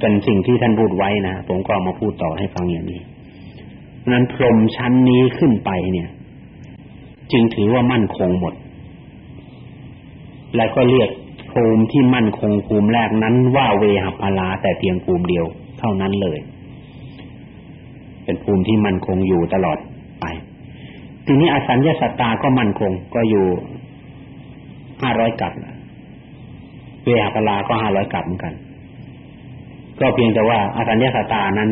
เป็นสิ่งที่ท่านพูดไว้นะผมก็มาพูดต่อให้ฟังอย่างนี้นั้นพรมชั้นนี้ขึ้นไปเนี่ย จึงถือว่ามั่นคงหมด และก็เรียกภูมิที่มั่นคงภูมิแรกนั้นว่าเวหปลาแต่เพียงภูมิเดียว เท่านั้นเลย เป็นภูมิที่มั่นคงอยู่ตลอดไป ทีนี้อสัญญาสตาก็มั่นคงก็อยู่ห้าร้อยกับเวหปลาก็ห้าร้อยกับเหมือนกัน ก็เพียงแต่ว่าอสัญญาสตานั้น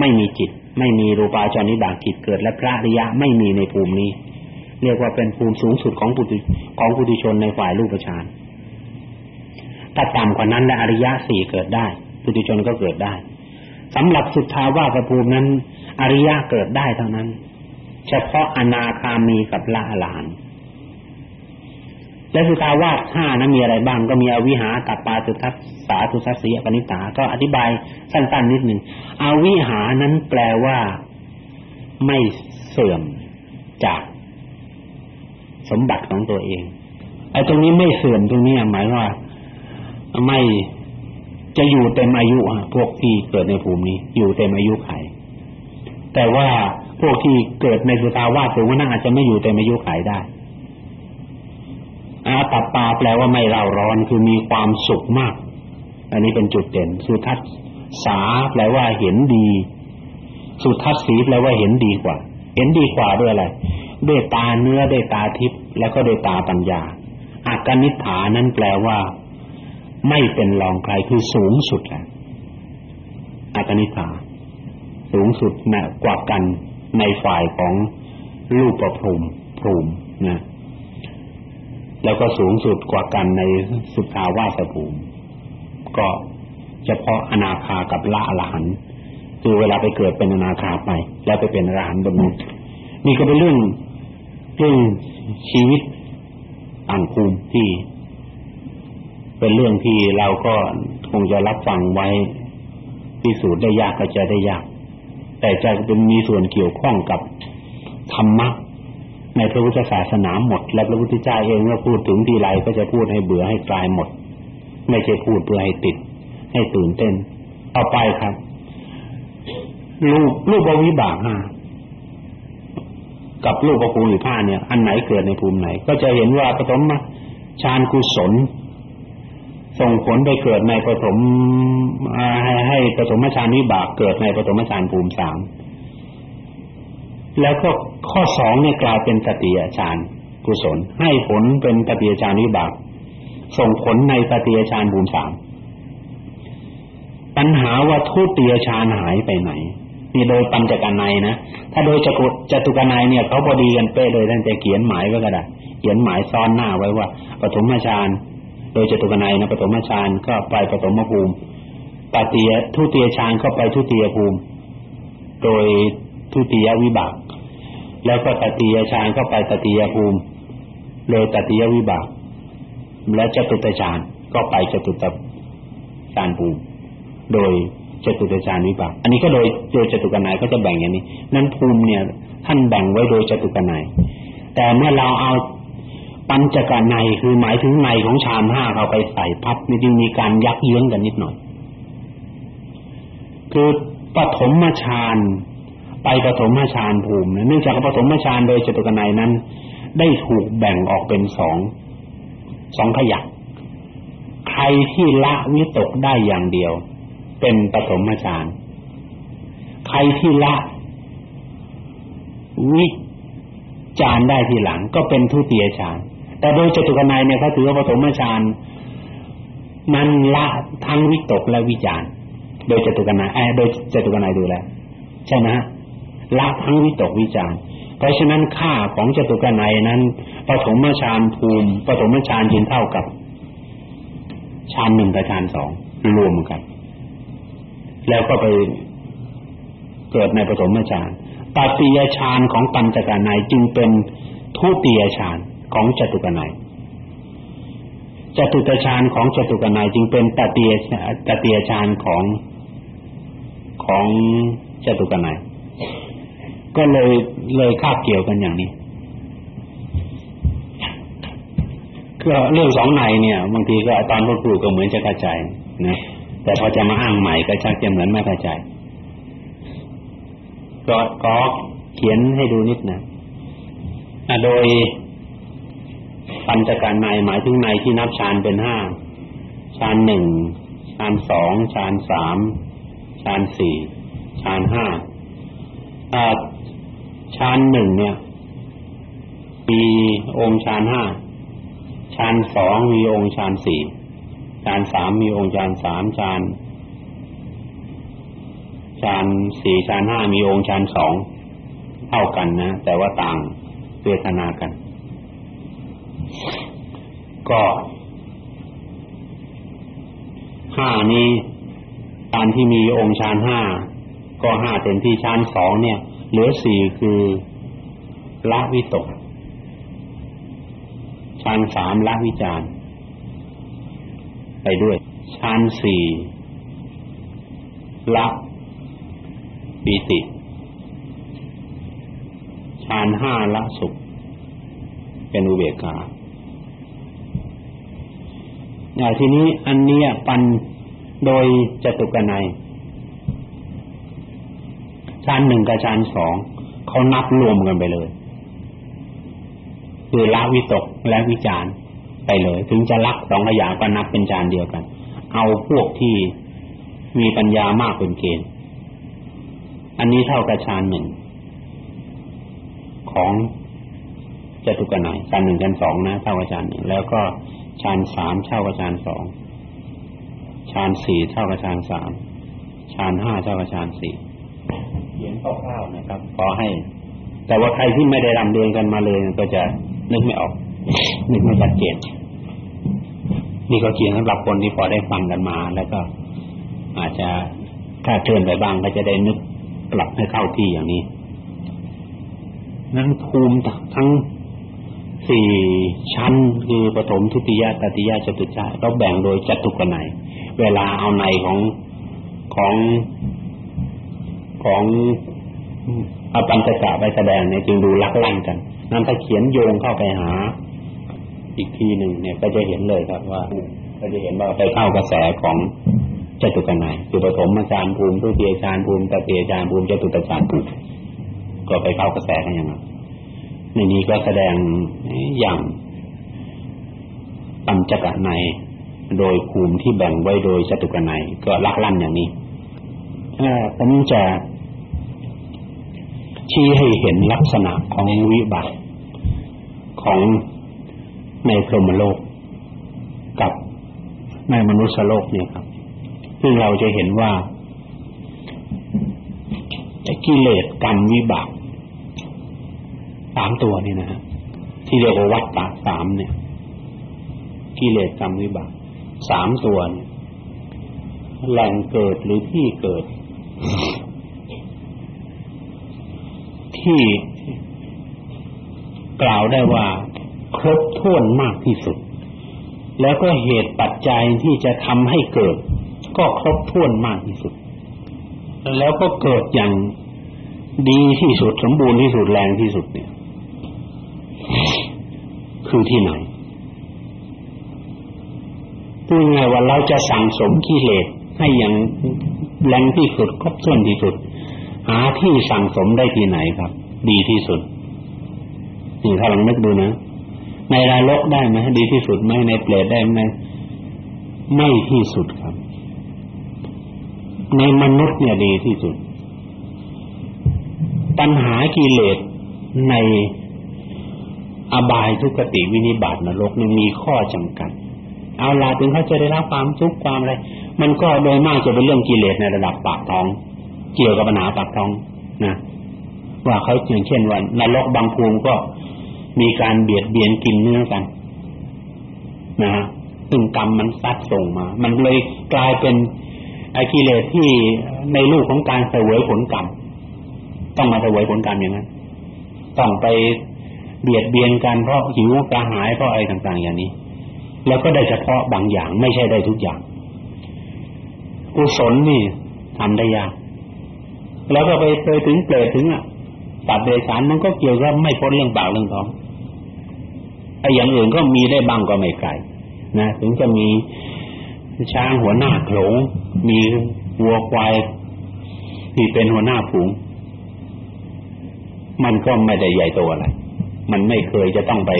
ไม่มีจิต ไม่มีรูปาจานิบากจิตเกิดและพระริยะไม่มีในภูมินี้ เรียกว่าเป็นภูมิสูงสุดของปุถุของปุถุชนในฝ่ายรูปฌานถ้าต่ำกว่านั้นและอริยะสี่เกิดได้ปุถุชนก็เกิดได้สำหรับสุทธาวาสภูมินั้น อริยะเกิดได้เท่านั้น เฉพาะอนาคามีกับละอรหันต์ และสุทาวาสห้านั้นมีอะไรบ้างก็มีอวิหาตัปปาตุทัสสาตุทัสสีปณิตา ก็อธิบายสั้นๆนิดหนึ่งอวิหานั้นแปลว่าไม่เสื่อมจากสมบัติของตัวเองไอ้ตรงนี้ไม่เสื่อมตรงนี้หมายว่าไม่จะอยู่เต็มอายุฮะพวกที่เกิดในภูมินี้ อยู่เต็มอายุไข แต่ว่าพวกที่เกิดในสุทาวาสสูงนั้นอาจจะไม่อยู่เต็มอายุไขได้ ตับปาแปลว่าไม่เร่าร้อนคือมีความสุขมาก อันนี้เป็นจุดเด่นสุทัศสาแปลว่าเห็นดี สุทัศสีแปลว่าเห็นดีกว่า เห็นดีกว่าด้วยอะไรด้วยตาเนื้อด้วยตาทิพย์แล้วก็ด้วยตาปัญญาอากนิฐานั้นแปลว่า ไม่เป็นรองใครคือสูงสุดแหละอากนิฐาสูงสุดนะกว่ากันในฝ่ายของรูปประภูมิภูมินะ แล้วก็สูงสุดกว่ากันในสุทาวาสภูมิ ก็เฉพาะอนาคากับละอรหันต์คือเวลาไปเกิดเป็นอนาคาไป แล้วไปเป็นอรหันต์บนนี้นี่ก็เป็นเรื่องเรื่องชีวิตต่างภูมิที่ เป็นเรื่องที่เราก็คงจะรับฟังไว้พิสูจน์ได้ยากก็จะได้ยาก แต่จะเป็นมีส่วนเกี่ยวข้องกับธรรมะ ในพระพุทธศาสนาหมด และพระพุทธเจ้าเองเมื่อพูดถึงทีไรก็จะพูดให้เบื่อให้กลายหมด ไม่ใช่พูดเพื่อให้ติด ให้ตื่นเต้นต่อไปครับรูปรูปวิบากกับรูปภูมิผ้าเนี่ย อันไหนเกิดในภูมิไหน ก็จะเห็นว่าปฐมฌานกุศลส่งผลไปเกิดในปฐมให้ให้ปฐมฌานวิบากเกิดในปฐมฌานภูมิสาม แล้วก็ข้อสองเนี่ยกลายเป็นตติยฌานกุศล ให้ผลเป็นตติยฌานวิบาก ส่งผลในตติยฌานภูมิสามปัญหาว่าทุติยฌานหายไปไหนนี่โดยปัญจกนัยนะถ้าโดยจตุจตุกนัยเนี่ยเขาพอดีกันเป๊ะเลยท่านจะเขียนหมายไว้ก็ได้เขียนหมายซ้อนหน้าไว้ว่าปฐมฌานโดยจตุกนัยนะปฐมฌานก็ไปปฐมภูมิตติยทุติยฌานก็ไปทุติยภูมิ โดย ทุติยวิบาก แล้วก็ตติยฌานก็ไปตติยภูมิโดยตติยวิบาก และจตุตฌานก็ไปจตุตฌานภูมิโดยจตุตฌานวิบาก อันนี้ก็โดยโดยจตุกนัยก็จะแบ่งอย่างนี้ นั้นภูมิเนี่ยท่านแบ่งไว้โดยจตุกนัยแต่เมื่อเราเอาปัญจกนัยคือหมายถึงในของฌานห้าเราไปใส่พับนี่จึงมีการยักเยื้องกันนิดหน่อย คือปฐมฌาน ไปปฐมฌานภูมิเนื่องจากปฐมฌานโดยจตุกนัยนั้น ได้ถูกแบ่งออกเป็นสองสองขยักใครที่ละวิตกได้อย่างเดียว เป็นปฐมฌานใครที่ละวิจารได้ทีหลัง ก็เป็นทุติยฌานแต่โดยจตุกนัยเนี่ยเขาถือว่าปฐมฌานนั้นละทั้งวิตกและวิจารโดยจตุกนัยโดยจตุกนัยดูแลใช่ไหมฮะ ละทั้งวิตกวิจารเพราะฉะนั้นค่าของจตุกนัยนั้นปฐมฌานภูมิปฐมฌานจึงเท่ากับฌานหนึ่งกับฌานสองรวมกัน แล้วก็ไปเกิดในปฐมฌานตติยฌานของปัญจกนัยจึงเป็นทุติยฌานของจตุกนัยจตุตฌานของจตุกนัยจึงเป็นตติยตติยฌานของของจตุกนัย ก็เลยเลยคาบเกี่ยวกันอย่างนี้ก็เรื่องสองในเนี่ยบางทีก็ตอนพูดก็เหมือนจะกระจายนะแต่พอจะมาอ้างใหม่ก็ชักจะเหมือนไม่เข้าใจก็ก็เขียนให้ดูนิดนะโดยปัญจการในหมายถึงในที่นับฌานเป็นห้าฌานหนึ่งฌานสองฌานสามฌานสี่ฌานห้า ฌานหนึ่งเนี่ย มีองค์ฌานห้าฌานสองมีองค์ฌานสี่ฌานสามมีองค์ฌานสามฌานฌานสี่ฌานห้ามีองค์ฌานสองเท่ากันนะ แต่ว่าต่างเวทนากัน ก็ห้านี้ตามที่มีองค์ฌานห้าก็ห้าเต็มที่ฌานสองเนี่ย เหลือสี่คือละวิตกฌานสามละวิจารไปด้วยฌานสี่ละปีติฌานห้าละสุข เป็นอุเบกขาอย่างทีนี้อันนี้ปันโดยจตุกนัย ฌานหนึ่งกับฌานสองเขานับรวมกันไปเลยคือละวิตกและวิจารไปเลย ถึงจะลักสองระยะก็นับเป็นฌานเดียวกัน เอาพวกที่มีปัญญามากเป็นเกณฑ์อันนี้เท่ากับฌานหนึ่งของจตุกนัยฌานหนึ่งฌานสองนะเท่ากับฌานหนึ่งแล้วก็ฌานสามเท่ากับฌานสองฌานสี่เท่ากับฌานสามฌานห้าเท่ากับฌานสี่ เขียนคร่าวๆนะครับ ขอให้ แต่ว่าใครที่ไม่ได้รำเรียนกันมาเลยก็จะนึกไม่ออก นึกไม่ชัดเจนนี่ก็เขียนสำหรับคนที่พอได้ฟังกันมา แล้วก็ อาจจะถ้าเตือนไปบ้างก็จะได้นึกกลับให้เข้าที่อย่างนี้นั้นภูมิทั้งสี่ชั้นคือปฐมทุติยตติยจตุจาเราแบ่งโดยจตุกนัยเวลาเอาในของของ ของอปัญจกะไปแสดงเนี่ยจึงดูลักลั่นกันนั้นถ้าเขียนโยงเข้าไปหา อีกทีหนึ่งเนี่ยก็จะเห็นเลยครับว่าก็จะเห็นว่าไปเข้ากระแสของจตุกนัยคือปฐมอาจารย์ภูมิทุติยอาจารย์ภูมิตติยอาจารย์ภูมิจตุตอาจารย์ภูมิก็ไปเข้ากระแสกันอย่างนั้นในนี้ก็แสดงอย่างปัญจกะในโดยภูมิที่แบ่งไว้โดยจตุกนัยก็ลักลั่นอย่างนี้ผมจะ ชี้ให้เห็นลักษณะของวิบัติของในพรหมโลกกับในมนุษยโลกนี่ครับ ซึ่งเราจะเห็นว่ากิเลสกรรมวิบากสามตัวนี่นะฮะที่เรียกว่าวัฏฏะสามเนี่ย กิเลสกรรมวิบากสามตัวเนี่ยแหล่งเกิดหรือที่เกิด ที่กล่าวได้ว่าครบถ้วนมากที่สุด แล้วก็เหตุปัจจัยที่จะทำให้เกิด ก็ครบถ้วนมากที่สุด แล้วก็เกิดอย่างดีที่สุดสมบูรณ์ที่สุดแรงที่สุดเนี่ย คือที่ไหนพูดง่ายว่าเราจะสั่งสมกิเลสให้อย่างแรงที่สุดครบถ้วนที่สุด หาที่สั่งสมได้ที่ไหนครับ ดีที่สุดนี่ถ้าลองนึกดูนะ ในรายลกได้ไหมดีที่สุดไหมในเปรตได้ไหมไม่ที่สุดครับ ในมนุษย์เนี่ยดีที่สุด ปัญหากิเลสในอบายทุกติวินิบาตนรกนี่มีข้อจำกัด เอาล่ะถึงเขาจะได้รับความทุกข์ความอะไรมันก็โดยมากจะเป็นเรื่องกิเลสในระดับปากท้อง เกี่ยวกับปัญหาปากท้องนะว่าเขาอย่างเช่นว่านรกบางภูมิก็มีการเบียดเบียนกินเนื้อกัน นะซึ่งกรรมมันซัดส่งมา มันเลยกลายเป็นไอ้กิเลสที่ในรูปของการเสวยผลกรรมต้องมาเสวยผลกรรมอย่างนั้นต้องไปเบียดเบียนกันเพราะหิวกระหายเพราะอะไรต่าง ๆ อย่างนี้ แล้วก็ได้เฉพาะบางอย่างไม่ใช่ได้ทุกอย่างกุศลนี่ทำได้ยาก แล้วก็ไปไปถึงเปรตถึงอะตัดเดชานมันก็เกี่ยวกับไม่พ้นเรื่องปากเรื่องท้องไอ้อย่างอื่นก็มีได้บ้างก็ไม่ไกลนะถึงจะมีช้างหัวหน้าโขลงมีวัวควายที่เป็นหัวหน้าฝูง มันก็ไม่ได้ใหญ่โตอะไร มันไม่เคยจะต้องไป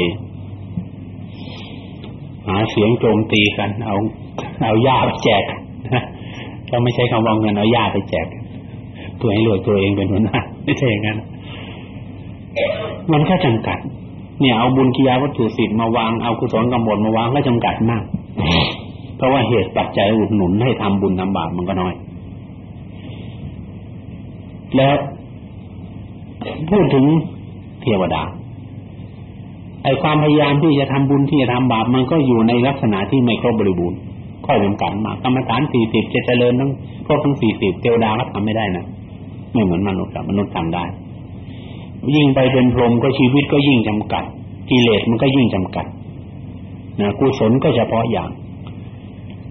หาเสียงโจมตีกัน เอา เอาหญ้าไปแจกก็ไม่ใช่คำว่าเงินเอาหญ้าไปแจก ตัวให้รวยตัวเองเป็นหัวหน้าไม่ใช่อย่างนั้นมันแค่จำกัด เนี่ยเอาบุญกิยาวัตถุสิทธิ์มาวางเอากุศลกำบดมาวางก็จำกัดมาก เพราะว่าเหตุปัจจัยอุดหนุนให้ทำบุญทำบาปมันก็น้อย แล้วพูดถึงเทวดาไอความพยายามที่จะทำบุญที่จะทำบาปมันก็อยู่ในลักษณะที่ไม่ครบบริบูรณ์ข้อจำกัดมากกรรมฐานสี่สิบจะเจริญทั้งครบทั้งสี่สิบเทวดาก็ทำไม่ได้นะ ไม่เหมือนมนุษย์มนุษย์ทำได้ ยิ่งไปเป็นพรหมก็ชีวิตก็ยิ่งจำกัด กิเลสมันก็ยิ่งจำกัดนะกุศลก็เฉพาะอย่าง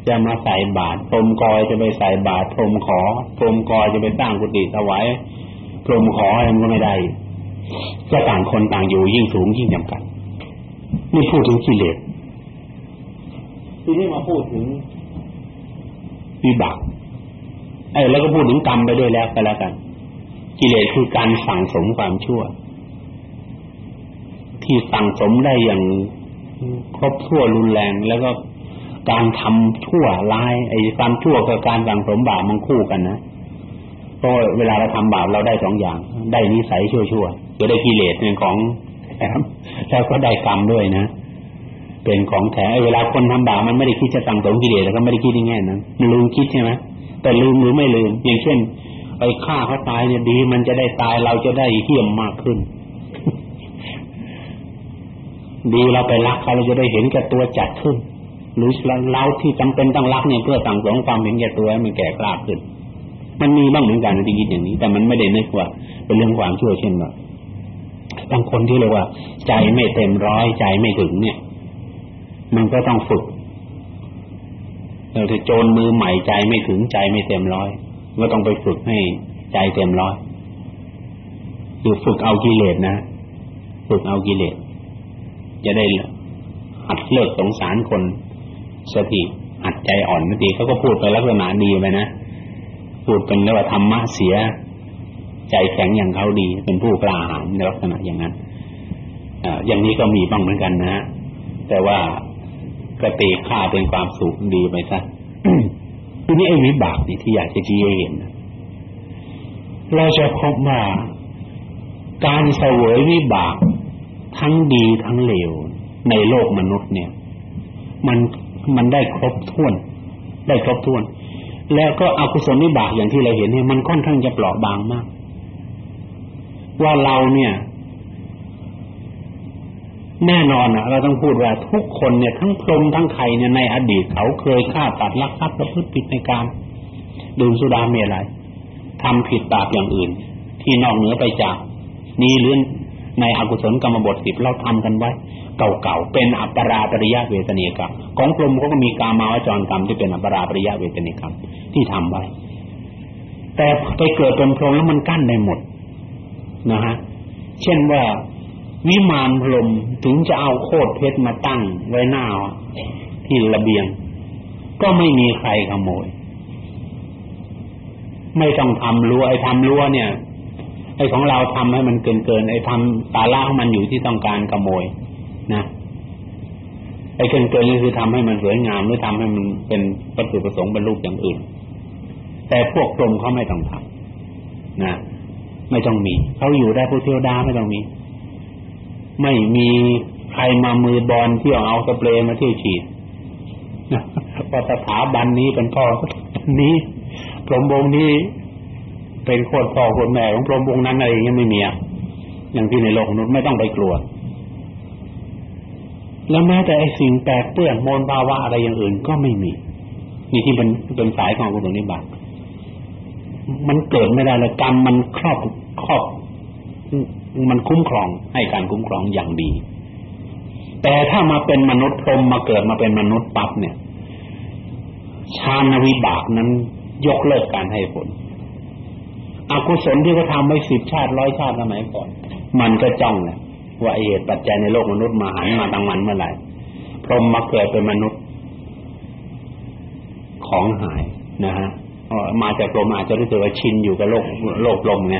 จะมาใส่บาตรพรมกอยจะไปใส่บาตรพรมขอพรมกอยจะไปสร้างกุฏิถวายพรมขออะไรมันก็ไม่ได้ก็ต่างคนต่างอยู่ยิ่งสูงยิ่งจำกัดนี่พูดถึงกิเลสทีนี้มาพูดถึงวิบากไอ้แล้วก็พูดถึงกรรมไปด้วยแล้วก็แล้วกัน กิเลสคือการสั่งสมความชั่ว ที่สั่งสมได้อย่างครบทั่วรุนแรงแล้วก็การทำชั่วร้ายไอ้ความชั่วกับการสั่งสมบาปมันคู่กันนะเพราะเวลาเราทำบาปเราได้สองอย่าง ได้นิสัยชั่วๆจะได้กิเลสเป็นของแถมแล้วก็ได้กรรมด้วยนะเป็นของแท้เวลาคนทำบาปมันไม่ได้คิดจะสั่งสมกิเลสแล้วก็ไม่ได้คิดง่นั้นมันลืมคิดใช่ไหมแต่ลืมหรือไม่ลืมอย่างเช่น ไปฆ่าเขาตายเนี่ยดี มันจะได้ตายเราจะได้เหี้ยมมากขึ้น ดีเราไปรักเขาเราจะได้เห็นแก่ตัวจัดขึ้น หรือเราที่จำเป็นต้องรักเนี่ยเพื่อสั่งสมความเห็นแก่ตัวให้มันแก่กล้าขึ้น มันมีบ้างเหมือนกันที่คิดอย่างนี้ แต่มันไม่ได้นึกว่า เป็นเรื่องความชั่วเช่นแบบบางคนที่เรียกว่า ใจไม่เต็มร้อยใจไม่ถึงเนี่ย มันก็ต้องฝึกเราจะโจรมือใหม่ใจไม่ถึงใจไม่เต็มร้อย ก็ต้องไปฝึกให้ใจเต็มร้อยคือฝึกเอากิเลสนะฝึกเอากิเลสจะได้หัดเลิกสงสารคนสติหัดใจอ่อนบางทีเขาก็พูดไปลักษณะดีไปนะพูดเป็นเรียกว่าธรรมะเสีย ใจแข็งอย่างเขาดี เป็นผู้กล้าหาญในลักษณะอย่างนั้นอ่าอย่างนี้ก็มีบ้างเหมือนกันนะแต่ว่าก็ตีค่าเป็นความสุขดีไปซะ ทีนี้ไอ้วิบากนี่ที่อยากจะชี้ให้เห็นเราจะพบว่าการเสวยวิบากทั้งดีทั้งเลวในโลกมนุษย์เนี่ย มันมันได้ครบถ้วน ได้ครบถ้วน แล้วก็อกุศลวิบากอย่างที่เราเห็นเนี่ยมันค่อนข้างจะเปราะบางมาก ว่าเราเนี่ย แน่นอนอะเราต้องพูดว่าทุกคนเนี่ยทั้งพรหมทั้งใครเนี่ยในอดีตเขาเคยฆ่าตัดลักทรัพย์ประพฤติผิดในการดื่มสุราเมลัยทำผิดบาปอย่างอื่น ที่นอกเหนือไปจาก นี้หรือในอกุศลกรรมบทสิบเราทำกันไว้เก่าๆเป็นอัปปราปริยะเวทนีกรรมของพรหมเขาก็มีกามาวจรกรรมที่เป็นอัปปราปริยะเวทนีกรรมที่ทำไว้ แต่ไปเกิดเป็นพรหมแล้วมันกั้นได้หมดนะฮะเช่นว่า วิมานพรมถึงจะเอาโคตรเพชรมาตั้งไว้หน้าที่ระเบียง ก็ไม่มีใครขโมย ไม่ต้องทำรั้วไอ้ทำรั้วเนี่ย ไอ้ของเราทำให้มันเกินเกินไอ้ทำตาล่าของมันอยู่ที่ต้องการขโมย นะไอ้เกินเกินก็คือทำให้มันสวยงามหรือทำให้มันเป็นวัตถุประสงค์เป็นรูปอย่างอื่น แต่พวกกรมเขาไม่ต้องทำนะไม่ต้องมีเขาอยู่ได้ผู้เที่ยวดาไม่ต้องมี ไม่มีใครมามือบอลที่เอาสเปรย์มาเที่ยวฉีดพอสถาบันนี้เป็นพ่อนี้พรหมวงนี้เป็นโคตรพ่อโคตรแม่ของพรหมวงนั้นอะไรอย่างเงี้ยไม่มีอย่างที่ในโลกมนุษย์ไม่ต้องไปกลัวแล้วแม้แต่ไอ้สิ่งแปลกเปื้อนมลภาวะอะไรอย่างอื่นก็ไม่มีนี่ที่เป็นเป็นสายของกุศลนิบัติมันเกิดไม่ได้เลยกรรมมันครอบครอบ มันคุ้มครองให้การคุ้มครองอย่างดี แต่ถ้ามาเป็นมนุษย์พรหมมาเกิดมาเป็นมนุษย์ปั๊บเนี่ยชาณวิบากนั้นยกเลิกการให้ผลอกุศลที่เขาทำไว้สิบชาติร้อยชาติสมัยก่อน มันก็จ้องแหละว่าเหตุปัจจัยในโลกมนุษย์มาหันมาทางมันเมื่อไหร่พรหมมาเกิดเป็นมนุษย์ของหายนะฮะมาจากลมอาจจะรู้สึกว่าชินอยู่กับโลกโลกลมไง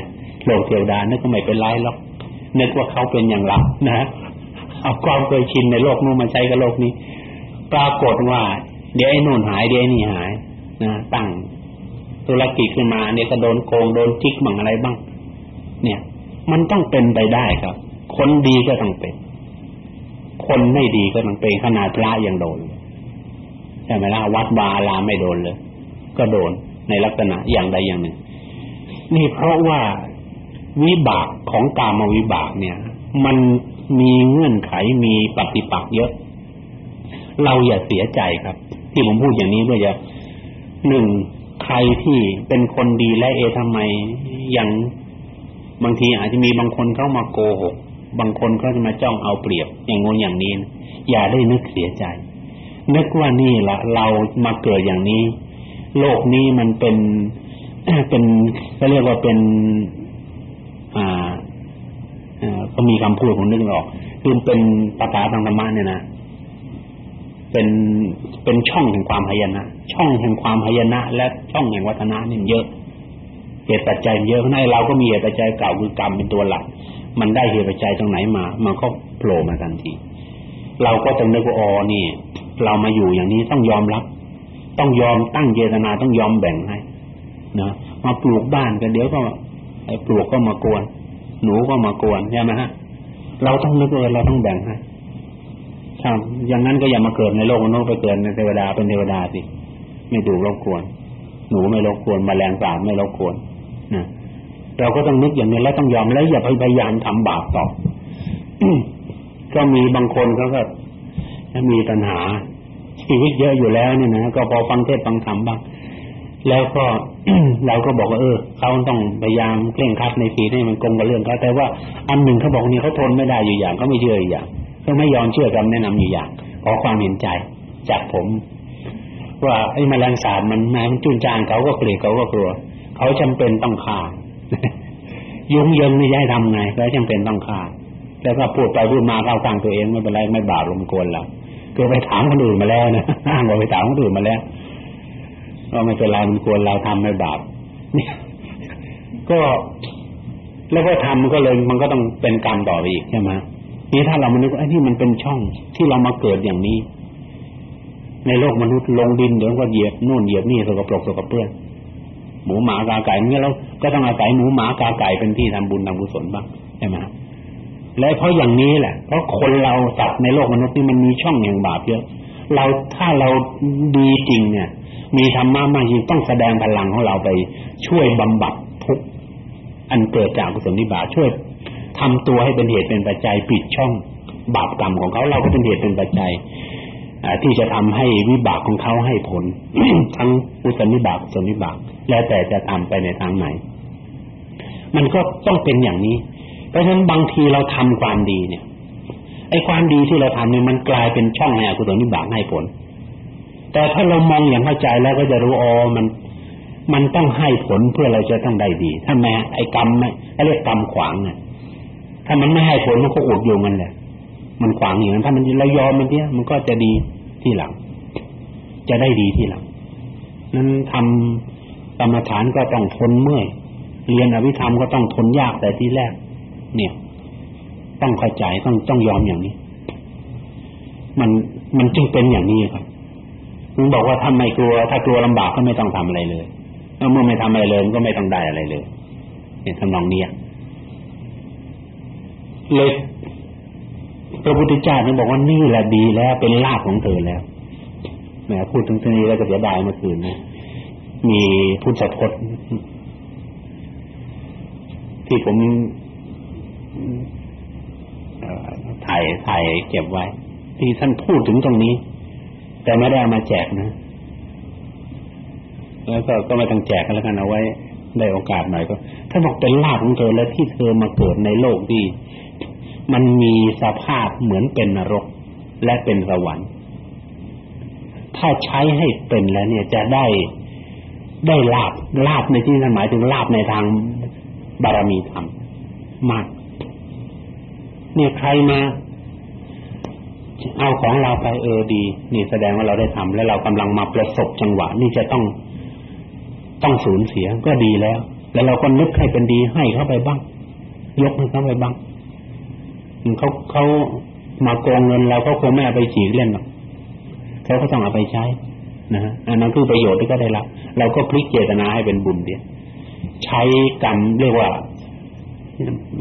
โลกเทวดานึกก็ไม่เป็นไรหรอก นึกว่าเขาเป็นอย่างเรานะเอาความเคยชินในโลกนู้นมาใช้กับโลกนี้ ปรากฏว่า เดี๋ยวไอ้นู่นหายเดี๋ยวไอ้นี่หายนะตั้งธุรกิจขึ้นมาเนี่ยก็โดนโกงโดนจิกมั่งอะไรบ้าง เนี่ย มันต้องเป็นไปได้ครับ คนดีก็ต้องเป็น คนไม่ดีก็ต้องเป็นขนาดพระยังโดนใช่ไหมล่ะวัดบาลาไม่โดนเลย ก็โดนในลักษณะอย่างใดอย่างหนึ่ง นี่เพราะว่า วิบากของกามวิบากเนี่ย มันมีเงื่อนไขมีปฏิปักษ์เยอะ เราอย่าเสียใจครับ ที่ผมพูดอย่างนี้เพื่อจะหนึ่งใครที่เป็นคนดีและเอทำไมยังบางทีอาจจะมีบางคนเข้ามาโกหกบางคนก็จะมาจ้องเอาเปรียบ อย่างงนอย่างนี้ อย่าได้นึกเสียใจ นึกว่านี่ละเรามาเกิดอย่างนี้ โลกนี้มันเป็นเป็นก็เรียกว่าเป็น ก็มีคำพูดผมนึกออกคือเป็นภาษาทางธรรมะเนี่ยนะเป็นเป็นช่องแห่งความหายนะช่องแห่งความหายนะ และช่องแห่งวัฒนะนี่เยอะเหตุปัจจัยเยอะในเราก็มีเหตุปัจจัยเก่าคือกรรมเป็นตัวหลัก มันได้เหตุปัจจัยตรงไหนมา มันก็โผล่มาทันที เราก็ต้องนึกว่าอ๋อนี่ เรามาอยู่อย่างนี้ต้องยอมรับ ต้องยอมตั้งเจตนาต้องยอมแบ่งให้นะมาปลูกบ้านกันเดี๋ยวก็ ไอ้ปลูกก็มากวน หนูก็มากวนใช่ไหมฮะ เราต้องนึกว่าเราต้องแบ่งให้ถ้าอย่างนั้นก็อย่ามาเกิดในโลกมนุษย์ไปเกิดในเทวดาเป็นเทวดาสิไม่ดูรบกวน หนูไม่รบกวนมแมลงสาบไม่รบกวนนะเราก็ต้องนึกอย่างนี้แล้วต้องยอมแล้วอย่าพยายามทำบาปต่อก็มีบางคนเขาก็มีปัญหาชีวิตเยอะอยู่แล้วเนี่ยนะก็พอฟังเทศฟังธรรมบ้าง แล้วก็เราก็บอกว่าเออเขาต้องพยายามเคร่งครัดในสีให้มันกงกับเรื่องเขาแต่ว่าอันหนึ่งเขาบอกนี่เขาทนไม่ได้อยู่อย่างเขาไม่เชื่ออย่างเขาไม่ยอมเชื่อคำแนะนำอยู่อย่างขอความเห็นใจจากผม ว่าไอ้แมลงสาบมันม้มันจุนจานเขาก็เกลียดเขาก็กลัวเขาจำเป็นต้องฆ่ายุ่งยิงไม่ย้ายทำไงแล้วจำเป็นต้องฆ่าแล้วก็พูดไปพูดมาเข้าข้างตัวเองไม่เป็นไรไม่บาปลมกวนเราคือไปถามคนอื่นมาแล้วนะอ้างว่าไปถามคนอื่นมาแล้ว ก็ไม่เป็นไรมันควรเราทำไม่บาปก็แล้วก็ทำมันก็เลยมันก็ต้องเป็นกรรมต่อไปอีกใช่ไหมนี่ถ้าเรามานึกว่าไอ้นี่มันเป็นช่องที่เรามาเกิดอย่างนี้ ในโลกมนุษย์ลงดินเดี๋ยวก็เหยียบนู่นเหยียบนี่สกปรกสกปรกหมูหมากาไก่เนี่ยเราก็ต้องอาศัยหมูหมากาไก่เป็นที่ทำบุญทำกุศลบ้างใช่ไหมและเพราะอย่างนี้แหละเพราะคนเราสัตว์ในโลกมนุษย์นี่มันมีช่องแห่งบาปเยอะ เราถ้าเราดีจริงเนี่ย มีธรรมะมากจริงต้องแสดงพลังของเราไปช่วยบำบัดทุกอันเกิดจากกุศลนิบาตช่วยทำตัวให้เป็นเหตุเป็นปัจจัยปิดช่องบาปกรรมของเขาเราก็เป็นเหตุเป็นปัจจัยที่จะทำให้วิบากของเขาให้ผล ทั้งกุศลนิบาตกุศลนิบาตแล้วแต่จะทำไปในทางไหน มันก็ต้องเป็นอย่างนี้ เพราะฉะนั้นบางทีเราทำความดีเนี่ยไอ้ความดีที่เราทำเนี่ยมันกลายเป็นช่องให้กุศลนิบาตให้ผล แต่ถ้าเรามองอย่างเข้าใจแล้วก็จะรู้อ๋อมัน มันต้องให้ผลเพื่อเราจะต้องได้ดี ถ้าแม้ไอ้กรรมไม่ไอ้เรียกกรรมขวางน่ะถ้ามันไม่ให้ผลมันก็อดอยู่มันแหละ มันขวางอย่างนั้นถ้ามันเรายอมมันเนี่ยมันก็จะดีที่หลัง จะได้ดีที่หลัง นั้นทำกรรมฐานก็ต้องทนเมื่อยเรียนอภิธรรมก็ต้องทนยากแต่ที่แรก เนี่ย ต้องเข้าใจต้องต้องยอมอย่างนี้ มันมันจึงเป็นอย่างนี้ครับ มึงบอกว่าถ้าไม่กลัว ถ้ากลัวลำบากก็ไม่ต้องทำอะไรเลยเมื่อไม่ทำอะไรเลยก็ไม่ต้องได้อะไรเลยเนี่ยทำนองนี้เลยพระพุทธเจ้าเนี่ยบอกว่านี่แหละดีแล้วเป็นลาภของเธอแล้วแหมพูดถึงทีนี้แล้วก็เสียดายเมื่อคืนนะมีพุทธพจน์ที่ผมถ่ายถ่ายเก็บไว้ ที่ท่านพูดถึงตรงนี้ แต่ไม่ได้ามาแจกนะ แล้วก็ก็ไม่ต้องแจกกันแล้วกันเอาไว้ได้โอกาสหน่อยก็ถ้าบอกเป็นลาภของเธอและที่เธอมาเกิดในโลกที่มันมีสภาพเหมือนเป็นนรกและเป็นสวรรค์ถ้าใช้ให้เป็นแล้วเนี่ยจะได้ได้ลาบลาบในที่นั้นหมายถึงลาบในทางบารมีธรรมมาก เนี่ยใครมา เอาของเราไปเออดี นี่แสดงว่าเราได้ทำแล้วเรากำลังมาประสบจังหวะนี่จะต้องต้องสูญเสียก็ดีแล้ว แล้วเราก็นึกให้เป็นดีให้เข้าไปบ้าง ยกให้เข้าไปบ้างเขาเขามาโกงเงินเราก็คงไม่เอาไปฉีกเล่นหรอกเขาก็ต้องเอาไปใช้นะฮะอันนั้นคือประโยชน์ที่ก็ได้รับเราก็พลิกเจตนาให้เป็นบุญเดียใช้กรรมเรียกว่า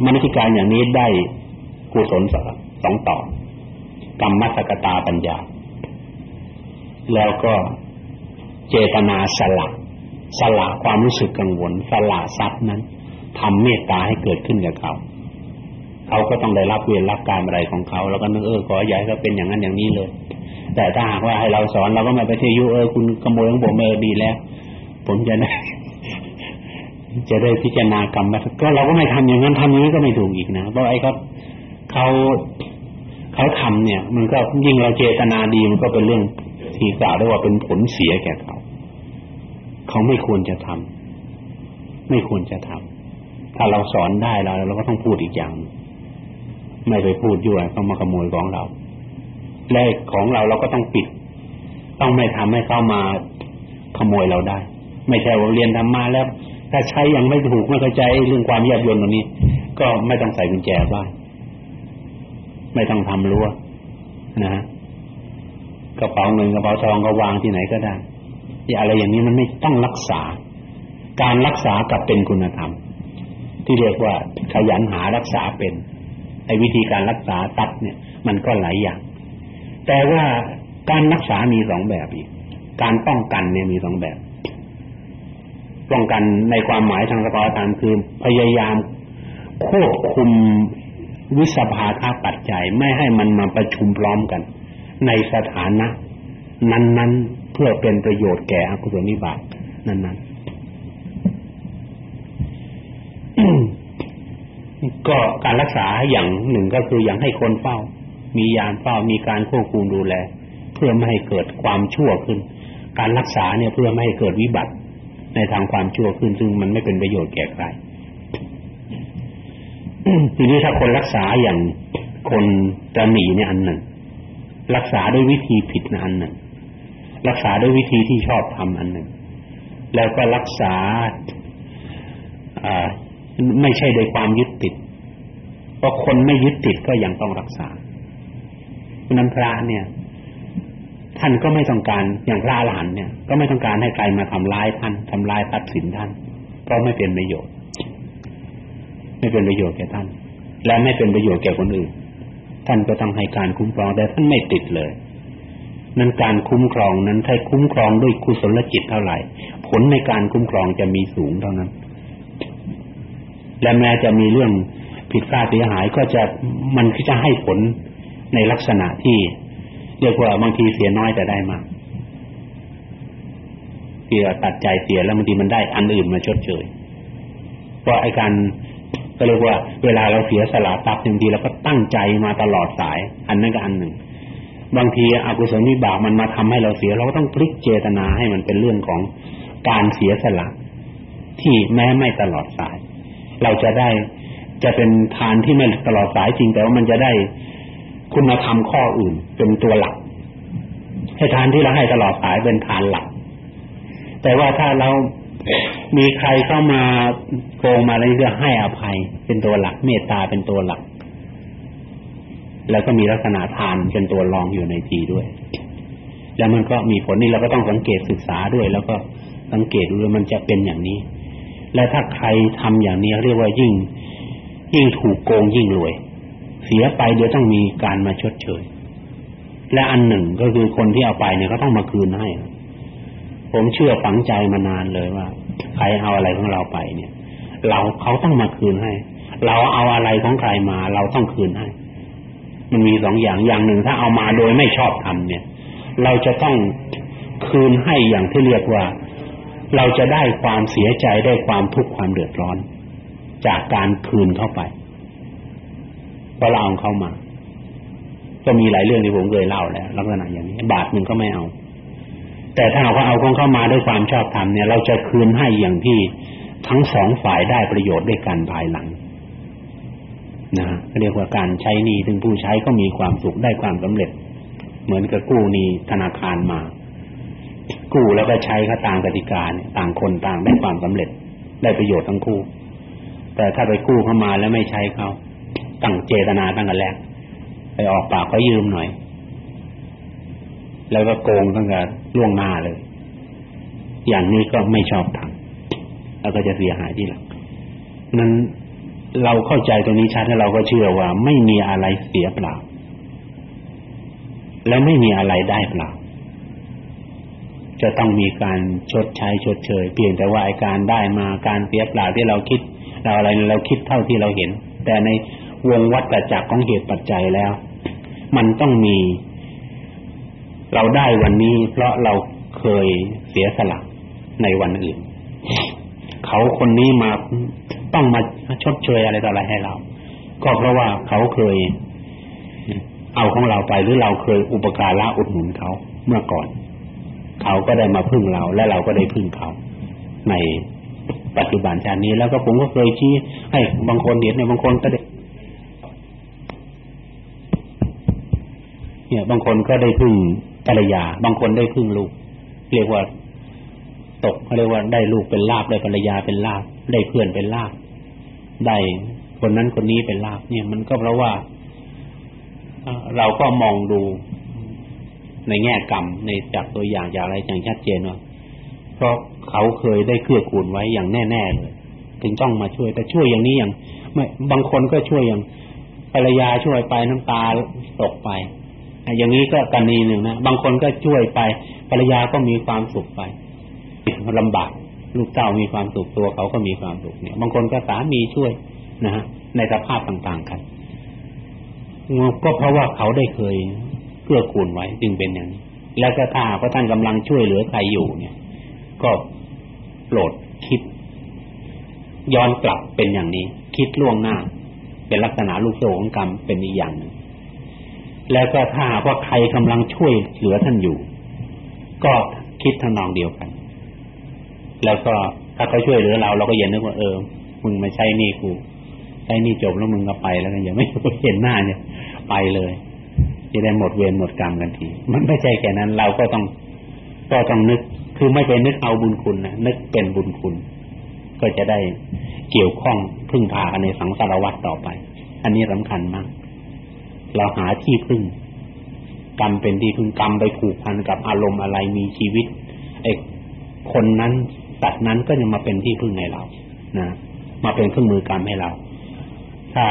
มนุษยการอย่างนี้ได้กุศลสองต่อ กรรมมัสกตาปัญญา แล้วก็เจตนาสละสละความรู้สึกกังวลสละทรัพย์นั้นทำเมตตาให้เกิดขึ้นกับเขา เขาก็ต้องได้รับเวรรับการอะไรของเขา แล้วก็นึกเออขอใหญ่ก็เป็นอย่างนั้นอย่างนี้เลย แต่ถ้าหากว่าให้เราสอนเราก็ไม่ไปเที่ยวเออคุณขโมยของผมเออดีแล้ว ผมจะได้จะได้พิจารณากรรมก็เราก็ไม่ทำอย่างนั้นทำอย่างนี้ก็ไม่ถูกอีกนะเพราะไอ้เขาเขา เขาทำเนี่ย มันก็ยิ่งเราเจตนาดีมันก็เป็นเรื่องที่กล่าวได้ว่าเป็นผลเสียแก่เขา เขาไม่ควรจะทำไม่ควรจะทำถ้าเราสอนได้เราเราก็ต้องพูดอีกอย่าง ไม่ไปพูดยั่วเขามาขโมยของเราและของเราเราก็ต้องปิด ต้องไม่ทำให้เขามาขโมยเราได้ ไม่ใช่ว่าเรียนทำมาแล้ว ถ้าใช้ยังไม่ถูกไม่เข้าใจเรื่องความแยบยลตรงนี้ ก็ไม่ต้องใส่กุญแจบ้าน ไม่ต้องทำรั้วนะฮะกระเป๋าเงินกระเป๋าทองก็วางที่ไหนก็ได้อย่อะไรอย่างนี้มันไม่ต้องรักษา การรักษากับเป็นคุณธรรม ที่เรียกว่าขยันหารักษาเป็นไอ้วิธีการรักษาตัดเนี่ย มันก็หลายอย่าง แต่ว่าการรักษามีสองแบบอีก การป้องกันเนี่ยมีสองแบบ ป้องกันในความหมายทางสภาวธรรมคือพยายามควบคุม วิสภาคาปัจจัยไม่ให้มันมาประชุมพร้อมกัน ในสถานะ นั้น ๆ เพื่อเป็นประโยชน์แก่อกุศลนิบาตนั้น ๆ ก็การรักษาอย่างหนึ่งก็คืออย่างให้คนเฝ้า มียามเฝ้ามีการควบคุมดูแล เพื่อไม่ให้เกิดความชั่วขึ้น การรักษาเนี่ยเพื่อไม่ให้เกิดวิบัติในทางความชั่วขึ้นซึ่งมันไม่เป็นประโยชน์แก่ใคร ทีนี้ถ้าคนรักษาอย่างคนจะหนีเนี่ยอันหนึ่ง รักษาด้วยวิธีผิดนะอันหนึ่ง รักษาด้วยวิธีที่ชอบทำอันหนึ่ง แล้วก็รักษาไม่ใช่โดยความยึดติดเพราะคนไม่ยึดติดก็ยังต้องรักษาเพราะนั้นพระเนี่ย ท่านก็ไม่ต้องการอย่างพระอรหันต์เนี่ย ก็ไม่ต้องการให้ใครมาทำร้ายท่านทำลายทรัพย์สินท่านเพราะไม่เป็นประโยชน์ ไม่เป็นประโยชน์แก่ท่าน และไม่เป็นประโยชน์แก่คนอื่น ท่านก็ต้องให้การคุ้มครองแต่ท่านไม่ติดเลย นั้นการคุ้มครองนั้นถ้าคุ้มครองด้วยกุศลจิตเท่าไหร่ ผลในการคุ้มครองจะมีสูงเท่านั้น และแม้จะมีเรื่องผิดพลาดเสียหายก็จะมันก็จะให้ผลในลักษณะที่เรียกว่าบางทีเสียน้อยแต่ได้มากที่ตัดใจเสียแล้วบางทีมันได้อันอื่นมาชดเชยเพราะไอ้การ ก็เรียกว่าเวลาเราเสียสละทรัพย์บางทีเราก็ตั้งใจมาตลอดสาย อันนั้นก็อันหนึ่ง บางทีอกุศลวิบากมันมาทำให้เราเสีย เราก็ต้องพลิกเจตนาให้มันเป็นเรื่องของการเสียสละที่แม้ไม่ตลอดสาย เราจะได้จะเป็นทานที่ไม่ตลอดสายจริงแต่ว่ามันจะได้คุณธรรมข้ออื่นเป็นตัวหลัก ให้ทานที่เราให้ตลอดสายเป็นทานหลัก แต่ว่าถ้าเรา มีใครเข้ามาโกงมาอะไรก็ให้อภัย เป็นตัวหลักเมตตาเป็นตัวหลัก แล้วก็มีลักษณะทานเป็นตัวรองอยู่ในทีด้วย แล้วมันก็มีผลนี่เราก็ต้องสังเกตศึกษาด้วย แล้วก็สังเกตดูว่ามันจะเป็นอย่างนี้ และถ้าใครทำอย่างนี้เรียกว่ายิ่ง ยิ่งถูกโกงยิ่งรวย เสียไปเดี๋ยวต้องมีการมาชดเชยและอันหนึ่งก็คือคนที่เอาไปเนี่ยก็ต้องมาคืนให้ ผมเชื่อฝังใจมานานเลยว่าใครเอาอะไรของเราไปเนี่ย เราเขาต้องมาคืนให้ เราเอาอะไรของใครมา เราต้องคืนให้ มันมีสองอย่างอย่างหนึ่งถ้าเอามาโดยไม่ชอบทำเนี่ย เราจะต้องคืนให้อย่างที่เรียกว่า เราจะได้ความเสียใจได้ความทุกข์ความเดือดร้อน จากการคืนเข้าไปเพราะเราเอาเข้ามา ก็มีหลายเรื่องที่ผมเคยเล่าแล้วลักษณะอย่างนี้ บาทหนึ่งก็ไม่เอา แต่ถ้าเราเอาของเข้ามาด้วยความชอบธรรมเนี่ยเราจะคืนให้อย่างที่ทั้งสองฝ่ายได้ประโยชน์ด้วยกันภายหลังนะเรียกว่าการใช้นี่ถึงผู้ใช้ก็มีความสุขได้ความสำเร็จ เหมือนกับกู้นี้ธนาคารมา กู้แล้วก็ใช้เขาตามกติกาต่างคนต่างได้ความสำเร็จ ได้ประโยชน์ทั้งคู่ แต่ถ้าไปกู้เข้ามาแล้วไม่ใช้เขาตั้งเจตนาตั้งแต่แรกไปออกปากเขายืมหน่อย แล้วก็โกงตั้งแต่ ล่วงหน้าเลย อย่างนี้ก็ไม่ชอบทำแล้วก็จะเสียหายที่หลังนั้นเราเข้าใจตรงนี้ชัดแล้วเราก็เชื่อว่า ไม่มีอะไรเสียเปล่า และไม่มีอะไรได้เปล่า จะต้องมีการชดใช้ชดเชยเพียงแต่ว่าไอการได้มาการเสียเปล่าที่เราคิด เราอะไรเราคิดเท่าที่เราเห็น แต่ในวงวัฏจักรของเหตุปัจจัยแล้ว มันต้องมี เราได้วันนี้เพราะเราเคยเสียสละในวันอื่น เขาคนนี้มาต้องมาชดเชยอะไรต่ออะไรให้เรา ก็เพราะว่าเขาเคย เอาของเราไปหรือเราเคยอุปการะอุดหนุนเขาเมื่อก่อน เขาก็ได้มาพึ่งเรา และเราก็ได้พึ่งเขา ในปัจจุบันชาตินี้แล้วก็ผมก็เคยชี้ให้บางคนเห็นเนี่ยบางคนก็ได้ เนี่ย บางคนก็ได้พึ่งภรรยา บางคนได้พึ่งลูก เรียกว่า ตกเขาเรียกว่าได้ลูกเป็นลาบได้ภรรยาเป็นลาบได้เพื่อนเป็นลาบได้คนนั้นคนนี้เป็นลาบเนี่ย มันก็เพราะว่าเราก็มองดูในแง่กรรมในจากตัวอย่างจากอะไรอย่างชัดเจนว่าเพราะเขาเคยได้เกื้อกูลไว้อย่างแน่ๆเลยถึงต้องมาช่วย แต่ช่วยอย่างนี้อย่างไม่บางคนก็ช่วยอย่างภรรยาช่วยไปน้ำตาตกไป อย่างนี้ก็กรณีหนึ่งนะบางคนก็ช่วยไปภรรยาก็มีความสุขไปลำบากลูกเต้ามีความสุขตัวเขาก็มีความสุขเนี่ย บางคนก็สามีช่วยนะฮะในสภาพต่าง ๆ กันก็เพราะว่าเขาได้เคยเกื้อกูลไว้จึงเป็นอย่างนี้ แล้วก็ถ้าพระท่านกำลังช่วยเหลือใครอยู่เนี่ย ก็โปรดคิด ย้อนกลับเป็นอย่างนี้ คิดล่วงหน้า เป็นลักษณะลูกโซ่ของกรรมเป็นอีกอย่างหนึ่ง แล้วก็ถ้าว่าใครกำลังช่วยเหลือท่านอยู่ ก็คิดทำนองเดียวกัน แล้วก็ถ้าเขาช่วยเหลือเราเราก็อย่านึกว่าเออมึงมาใช้นี่กูใช้นี่จบแล้วมึงก็ไปแล้วกันอย่าไม่เห็นหน้าเนี่ยไปเลยจะได้หมดเวรหมดกรรมกันที มันไม่ใช่แค่นั้น เราก็ต้องก็ต้องนึก คือไม่เป็นนึกเอาบุญคุณนะนึกเป็นบุญคุณ ก็จะได้เกี่ยวข้องพึ่งพากันในสังสารวัฏต่อไป อันนี้สำคัญมาก เราหาที่พึ่งกรรมเป็นที่พึ่งกรรมไปผูกพันกับอารมณ์อะไรมีชีวิตไอ้คนนั้นสัตว์นั้นก็จะมาเป็นที่พึ่งในเรานะมาเป็นเครื่องมือกรรมให้เรา ถ้า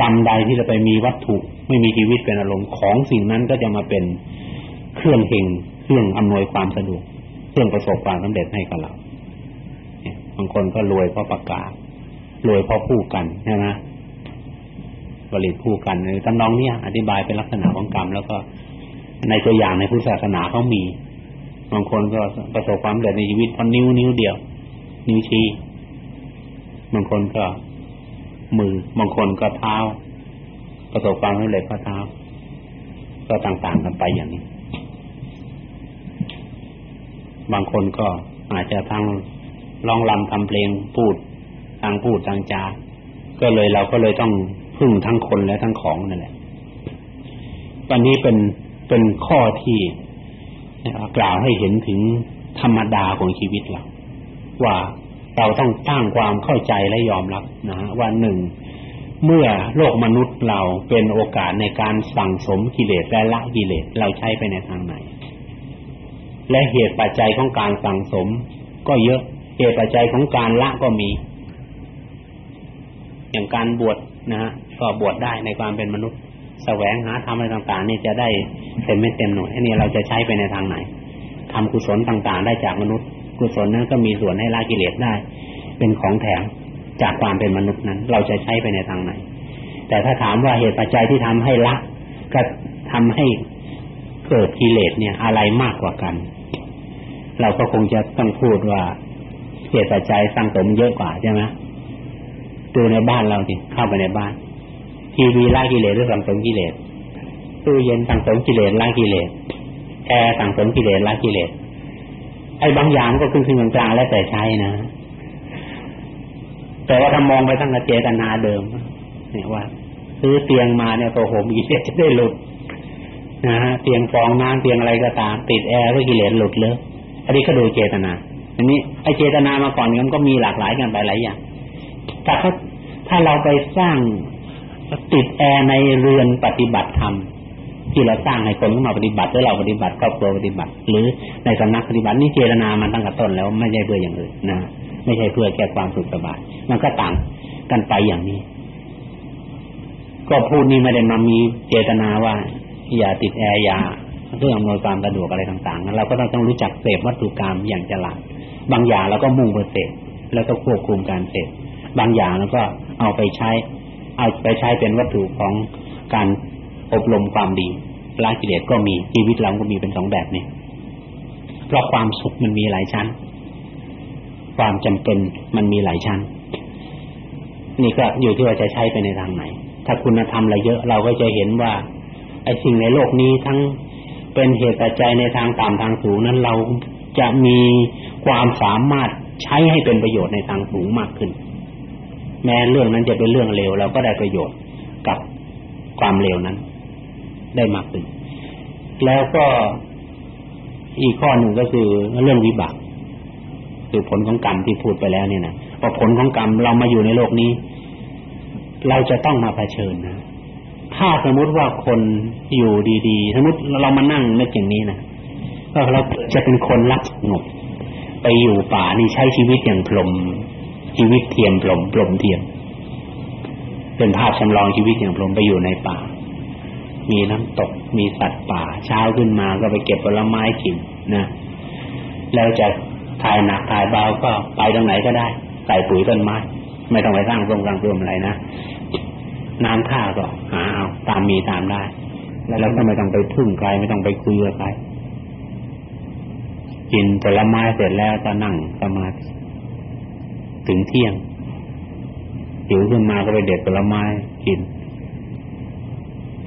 กรรมใดที่จะไปมีวัตถุไม่มีชีวิตเป็นอารมณ์ของสิ่งนั้นก็จะมาเป็นเครื่องเฮงเครื่องอำนวยความสะดวกเครื่องประสบความสำเร็จให้กับเราบางคนก็รวยเพราะประกาศรวยเพราะคู่กันใช่ไหม บริตคู่กันในตำนองเนี้ยอธิบายเป็นลักษณะของกรรม แล้วก็ในตัวอย่างในพุทธศาสนาเขามีบางคนก็ประสบความสำเร็จในชีวิตเพราะนิ้วนิ้วเดียว นิ้วชี้บางคนก็มือบางคนก็เท้า ประสบความสำเร็จเพราะเท้า ก็ต่างๆกันไปอย่างนี้ บางคนก็อาจจะทางร้องรำทำเพลงพูดทางพูดทางจา ก็เลยเราก็เลยต้อง พึ่งทั้งคนและทั้งของนั่นแหละวันนี้เป็นเป็นข้อที่กล่าวให้เห็นถึงธรรมดาของชีวิตเราว่าเราต้องตั้งความเข้าใจและยอมรับนะว่าหนึ่งเมื่อโลกมนุษย์เราเป็นโอกาสในการสั่งสมกิเลสและละกิเลสเราใช้ไปในทางไหน และเหตุปัจจัยของการสั่งสม ก็เยอะเหตุปัจจัยของการละก็มี อย่างการบวชนะฮะ ก็บวชได้ในความเป็นมนุษย์แสวงหาทำอะไรต่างๆ นี่จะได้เต็มไม่เต็มหน่วยอันนี้เราจะใช้ไปในทางไหนทำกุศลต่างๆ ได้จากมนุษย์ กุศลนั้นก็มีส่วนให้ละกิเลสได้ เป็นของแถมจากความเป็นมนุษย์นั้น เราจะใช้ไปในทางไหน แต่ถ้าถามว่าเหตุปัจจัยที่ทำให้ละก็ทำให้เกิดกิเลสเนี่ยอะไรมากกว่ากัน เราก็คงจะต้องพูดว่าเหตุปัจจัยสั่งสมเยอะกว่าใช่ไหมดูในบ้านเราสิเข้าไปในบ้าน ทีวีละกิเลสหรือสั่งสมกิเลสตู้เย็นสั่งสมกิเลสละกิเลสแอร์สั่งสมกิเลสละกิเลสไอ้บางอย่างก็ครึ่งครึ่งกลางแล้วแต่ใช้นะ แต่ว่าถ้ามองไปตั้งแต่เจตนาเดิม เนี่ยว่าซื้อเตียงมาเนี่ยตัวผมกิเลสจะได้หลุดนะฮะเตียงฟองน้ำเตียงอะไรก็ตาม ติดแอร์ก็กิเลสหลุดเลยอันนี้ก็ดูเจตนา อันนี้ไอเจตนามาก่อนมันก็มีหลากหลายกันไปหลายอย่างแต่ถ้าถ้าเราไปสร้าง ติดแอร์ในเรือนปฏิบัติธรรมที่เราสร้างให้คนเข้ามาปฏิบัติหรือเราปฏิบัติครอบครัวปฏิบัติ หรือในสำนักปฏิบัตินี่เจตนามันตั้งแต่ต้นแล้วไม่ใช่เพื่ออย่างอื่นนะไม่ใช่เพื่อแก้ความสุขสบายมันก็ต่างกันไปอย่างนี้ ก็พูดนี่ไม่ได้มามีเจตนาว่า อย่าติดแอร์อย่าเพื่ออำนวยความสะดวกอะไรต่างๆเราก็ต้องต้องรู้จักเสพวัตถุกรรมอย่างฉลาดบางอย่างเราก็มุ่งไปเสพแล้วก็ควบคุมการเสพบางอย่างแล้วก็เอาไปใช้ เอาไปใช้เป็นวัตถุของการอบรมความดีละกิเลสก็มีชีวิตเราก็มีเป็นสองแบบนี้เพราะความสุขมันมีหลายชั้น ความจำเป็นมันมีหลายชั้น นี่ก็อยู่ที่ว่าจะใช้ไปในทางไหน ถ้าคุณธรรมอะไรเยอะเราก็จะเห็นว่าไอ้สิ่งในโลกนี้ทั้งเป็นเหตุปัจจัยในทางต่ำทางสูงนั้นเราจะมีความสามารถใช้ให้เป็นประโยชน์ในทางสูงมากขึ้น แม้เรื่องนั้นจะเป็นเรื่องเลวเราก็ได้ประโยชน์กับความเลวนั้น ได้มากขึ้นแล้วก็อีกข้อหนึ่งก็คือเรื่องวิบากคือผลของกรรมที่พูดไปแล้วเนี่ยนะพอผลของกรรมเรามาอยู่ในโลกนี้ เราจะต้องมาเผชิญนะถ้าสมมุติว่าคนอยู่ดีๆสมมติเรามานั่งนึกอย่างนี้นะก็เราจะเป็นคนรักสงบไปอยู่ป่านี่ใช้ชีวิตอย่างพรม ชีวิตเทียมพรมพรมเทียม เป็นภาพจำลองชีวิตอย่างพรมไปอยู่ในป่า มีน้ำตกมีสัตว์ป่า เช้าขึ้นมาก็ไปเก็บผลไม้กินนะแล้วจะถ่ายหนักถ่ายเบาก็ไปตรงไหนก็ได้ใส่ปุ๋ยต้นไม้ไม่ต้องไปสร้างโรงกลางรวมอะไรนะน้ำท่าก็หาเอาตามมีตามได้ แล้วก็ไม่ต้องไปพึ่งใครไม่ต้องไปคุยกับใครกินผลไม้เสร็จแล้วก็นั่งสมาธิ ถึงเที่ยงหิวขึ้นมาก็ไปเด็ดผลไม้กิน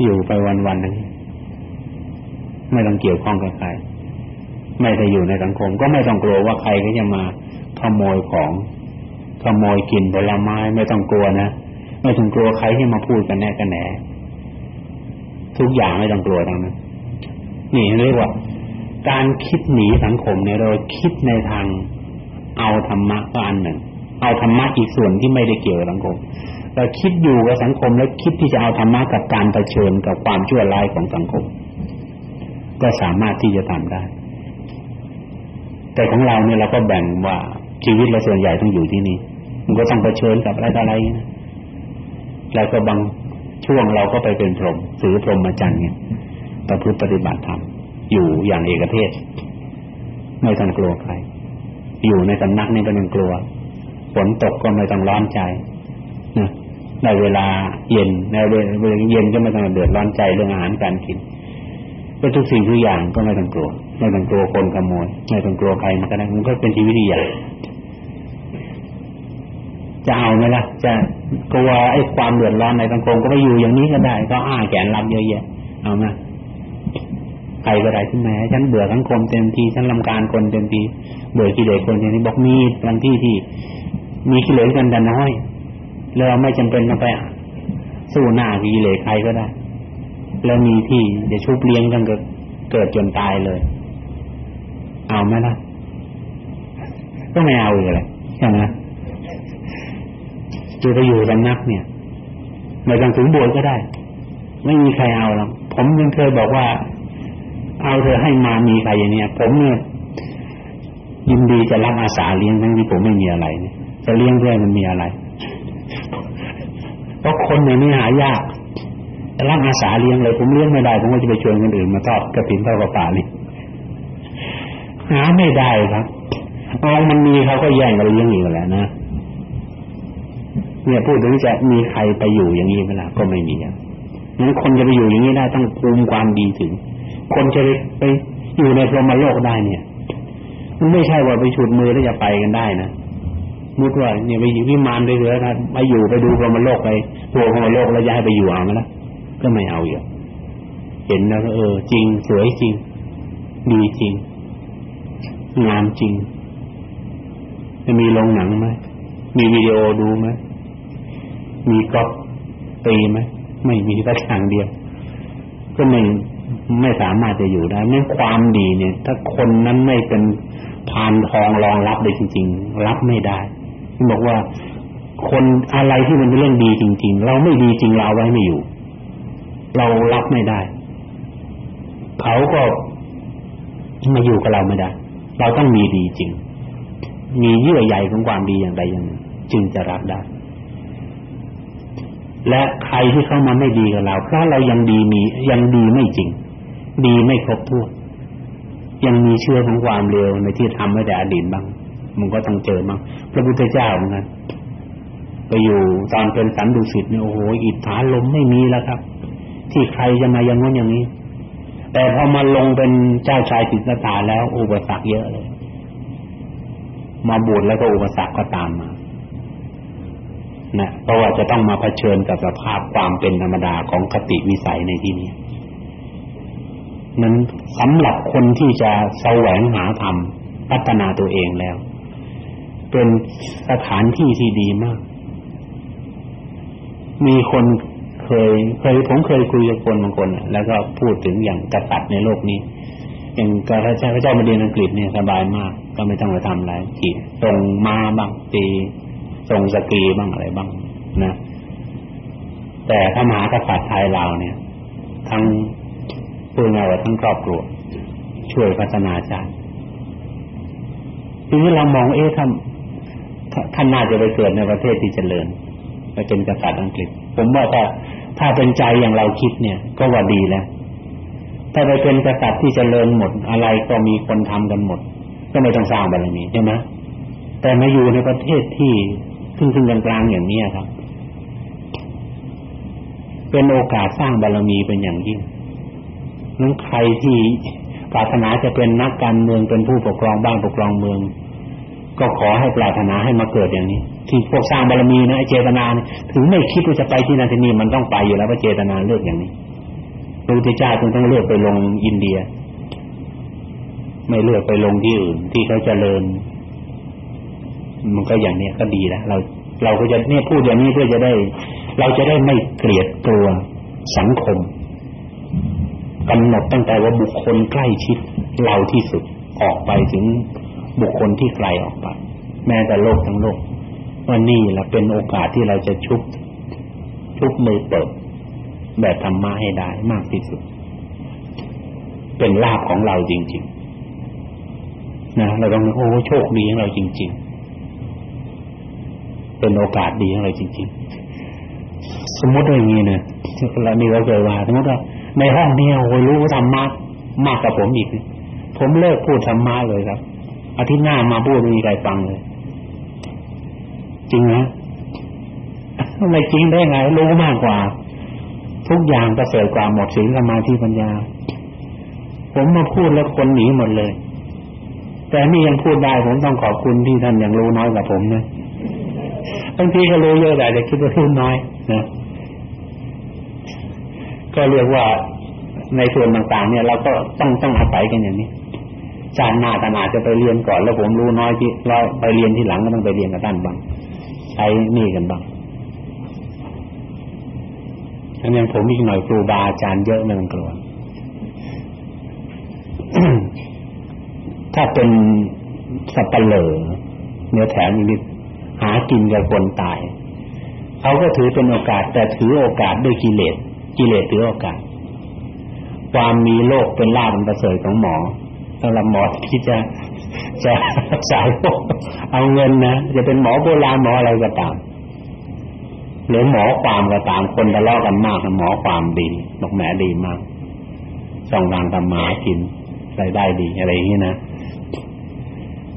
อยู่ไปวันๆนึงไม่ต้องเกี่ยวข้องกับใครไม่ได้อยู่ในสังคม ก็ไม่ต้องกลัวว่าใครก็จะมาขโมยของขโมยกินผลไม้ไม่ต้องกลัวนะไม่ต้องกลัวใครที่มาพูดกันแน่กันแหนทุกอย่างไม่ต้องกลัวทั้งนั้นนี่เรียกว่า การคิดหนีสังคมเนี่ยเราคิดในทางเอาธรรมะก็อันหนึ่ง เอาธรรมะอีกส่วนที่ไม่ได้เกี่ยวกับสังคมแต่คิดอยู่กับสังคมแล้วคิดที่จะเอาธรรมะกับการเผชิญกับความชั่วร้ายของสังคม ก็สามารถที่จะทำได้ แต่ของเราเนี่ยเราก็แบ่งว่าชีวิตเราส่วนใหญ่ต้องอยู่ที่นี่มันก็ต้องเผชิญกับอะไรอะไรนะแล้วก็บางช่วงเราก็ไปเป็นพรหมสือพรหมาจรรย์เนี่ยประพฤติปฏิบัติธรรมอยู่อย่างเอกเทศไม่ต้องกลัวใครอยู่ในสำนักนี่ก็ไม่ต้องกลัว ฝนตกก็ไม่ต้องร้อนใจนะในเวลาเย็นในเวลาเย็นก็ไม่ต้องเดือดร้อนใจเรื่องอาหารการกินก็ทุกสิ่งทุกอย่างก็ไม่ต้องกลัวไม่ต้องกลัวคนขโมยไม่ต้องกลัวใครมันก็ได้มันก็เป็นชีวิตที่ใหญ่จะเอาไหมล่ะจะกลัวไอ้ความเดือดร้อนในสังคมก็ไปอยู่อย่างนี้ก็ได้ ก็อ้าแขนรับเยอะแยะเอาไหมใครก็ได้ที่แม้ฉันเบื่อสังคมเต็มทีฉันลำการคนเต็มทีเบื่อกิเลสคนเต็มทีบอกมีบางที่ที่ มีกิเลสกันแต่น้อยแล้วไม่จำเป็นต้องไปสู้หน้ากิเลสใครก็ได้แล้วมีที่จะชุบเลี้ยงกันก็เกิดจนตายเลย เอาไหมล่ะก็ไม่เอาเลยใช่ไหมจะไปอยู่สำนักเนี่ยไม่ต้องถึงบวชก็ได้ ไม่มีใครเอาหรอกผมยังเคยบอกว่า เอาเธอให้มามีใครอย่างเนี้ยผมเนี่ยยินดีจะรับอาสาเลี้ยงทั้งที่ผมไม่มีอะไรเนี่ย จะเลี้ยงเพื่อมันมีอะไรเพราะคนในนี้หายากรับอาสาเลี้ยงเลยผมเลี้ยงไม่ได้ผมก็จะไปชวนคนอื่นมาทอดกระถิ่นทอดกระป่านี่หาไม่ได้ครับเอามันมีเขาก็แย่งกันเลี้ยงอีกแล้วนะเนี่ยพูดถึงจะมีใครไปอยู่อย่างนี้ไหมล่ะก็ไม่มีอย่างนั้นคนจะไปอยู่อย่างนี้ได้ต้องภูมิความดีถึง คนจะไปอยู่ในพรหมโลกได้เนี่ย มันไม่ใช่ว่าไปฉุดมือแล้วจะไปกันได้นะ มุดว่าเนี่ยไปอยู่วิมานไปเถอะนะไปอยู่ไปดูพรหมโลกไปตัวพรหมโลกแล้วย้ายไปอยู่เอาไหมล่ะก็ไม่เอาอยู่เห็นแล้วเออ จริงสวยจริง ดีจริงงามจริงจะมีโรงหนังไหมมีวิดีโอดูไหมมีก๊อปตีไหมไม่มีแต่ทางเดียว ก็ไม่ไม่สามารถจะอยู่ได้ไม่ความดีเนี่ย ถ้าคนนั้นไม่เป็นพานทองรองรับเลยจริง ๆ รับไม่ได้ บอกว่าคนอะไรที่มันเป็นเรื่องดีจริง ๆ เราไม่ดีจริงเราไว้ไม่อยู่ เรารับไม่ได้ เขาก็มาอยู่กับเราไม่ได้ เราต้องมีดีจริง มีเยื่อใยของความดีอย่างใดอย่างหนึ่งจึงจะรับได้ และใครที่เข้ามาไม่ดีกับเราเพราะเรายังดีมียังดีไม่จริง ดีไม่ครบถ้วนยังมีเชื่อของความเร็วในที่ทำไว้แต่อดีตบ้าง มันก็ต้องเจอบ้างพระพุทธเจ้าเหมือนกันไปอยู่ตอนเป็นสันดุสิตเนี่ยโอ้โหอิทธาลมไม่มีแล้วครับ ที่ใครจะมาอย่างนู้นอย่างนี้ แต่พอมาลงเป็นเจ้าชายสิทธัตถะแล้ว อุปสรรคเยอะเลย มาบวชแล้วก็อุปสรรคก็ตามมานะเพราะว่าจะต้องมาเผชิญกับสภาพความเป็นธรรมดาของคติวิสัยในที่นี้นั้นสำหรับคนที่จะแสวงหาธรรมพัฒนาตัวเองแล้ว เป็นสถานที่ที่ดีมาก มีคนเคยเคยผมเคยคุยกับคนบางคนแล้วก็พูดถึงอย่างกษัตริย์ในโลกนี้ อย่างกษัตริย์พระเจ้ามาเรียนอังกฤษเนี่ยสบายมาก ก็ไม่ต้องไปทำอะไรขี่ตรงมาบ้างตีทรงสกีบ้างอะไรบ้างนะแต่ถ้ามหากษัตริย์ไทยเราเนี่ย ทั้งพูดง่ายว่าทั้งครอบครัวช่วยพัฒนาชาติทีนี้เรามองเอ๊ะท่า ท่านน่าจะไปเกิดในประเทศที่เจริญไปเป็นกษัตริย์อังกฤษ ผมว่าถ้าถ้าเป็นใจอย่างเราคิดเนี่ย ก็ว่าดีแล้วถ้าไปเป็นกษัตริย์ที่เจริญหมด อะไรก็มีคนทำกันหมด ก็ไม่ต้องสร้างบารมีใช่ไหมแต่มาอยู่ในประเทศที่ซึ่งซึ่งกลางๆอย่างนี้ครับ เป็นโอกาสสร้างบารมีเป็นอย่างยิ่งนั้นใครที่ปรารถนาจะเป็นนักการเมืองเป็นผู้ปกครองบ้านปกครองเมือง ก็ขอให้ปรารถนาให้มาเกิดอย่างนี้ ที่พวกสร้างบารมีนะเจตนาถึงไม่คิดว่าจะไปที่นั่นที่นี่มันต้องไปอยู่แล้วเพราเจตนาเลือกอย่างนี้พระพุทธเจ้าจึงต้องเลือกไปลงอินเดีย ไม่เลือกไปลงที่อื่น ที่เขาจเจริญ มันก็อย่างนี้ก็ดีแล้วเราเราก็จะเนี่ยพูดอย่างนี้เพื่อจะได้ เราจะได้ไม่เกลียดกลัวสังคมกำหนดตั้งแต่ว่าบุคคลใกล้ชิดเราที่สุดออกไปถึง บุคคลที่ไกลออกไปแม้แต่โลกทั้งโลกว่านี่แหละเป็นโอกาสที่เราจะชุบชุบมือเปิดแบบธรรมะให้ได้มากที่สุด เป็นลาภของเราจริง ๆ นะเราต้องโอ้โชคดีของเราจริง ๆ เป็นโอกาสดีของเราจริง ๆ สมมติว่าอย่างนี้นะเรานี่เราเคยว่าสมมติว่าในห้องนี้โอ้ยรู้ธรรมะมากกว่าผมอีก ผมเลิกพูดธรรมะเลยครับ อาทิตย์หน้ามาพูดไม่มีใครฟังเลย จริงนะไม่จริงได้ไงรู้มากกว่า ทุกอย่างประเสริฐกว่าหมดศีลสมาธิปัญญา ผมมาพูดแล้วคนหนีหมดเลย แต่นี่ยังพูดได้ผมต้องขอบคุณที่ท่านยังรู้น้อยกว่าผมนะบางทีก็รู้เยอะแต่คิดว่ารู้น้อยนะก็เรียกว่าในส่วนต่างๆ เนี่ยเราก็ต้องต้องอาศัยกันอย่างนี้ ชาติหน้าท่านอาจจะไปเรียนก่อน แล้วผมรู้น้อยที่เราไปเรียนที่หลังก็ต้องไปเรียนกับท่านบ้างใช้นี่กันบ้างอันนี้ผมอีกหน่อยครูบาอาจารย์เยอะไม่ต้องกลัวถ้าเป็นสับปะเลอเนื้อแถมนิดหากินกับคนตายเขาก็ถือเป็นโอกาส แต่ถือโอกาสด้วยกิเลสกิเลสถือโอกาส ความมีโรคเป็นลาภเป็นประเสริฐของหมอ สำหรับหมอที่จะจะรักษาโรคเอาเงินนะจะเป็นหมอโบราณหมออะไรก็ตามหรือหมอความก็ตามคนทะเลาะกันมากหมอความดีบอกแหมดีมากช่องทางทำมากินรายได้ดีอะไรอย่างนี้นะ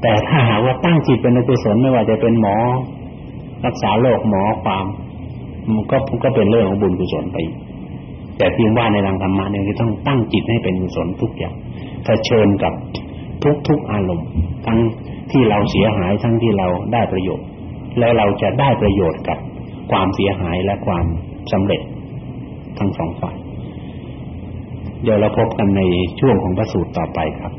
แต่ถ้าหากว่าตั้งจิตเป็นกุศลไม่ว่าจะเป็นหมอ รักษาโรคหมอความ มันก็ก็เป็นเรื่องของบุญกุศลไป แต่เพียงว่าในทางธรรมะเนี่ยจะต้องตั้งจิตให้เป็นกุศลทุกอย่างเผชิญกับทุกๆอารมณ์ทั้งที่เราเสียหายทั้งที่เราได้ประโยชน์ แล้วเราจะได้ประโยชน์กับความเสียหายและความสำเร็จทั้งสองฝ่าย เดี๋ยวเราพบกันในช่วงของพระสูตรต่อไปครับ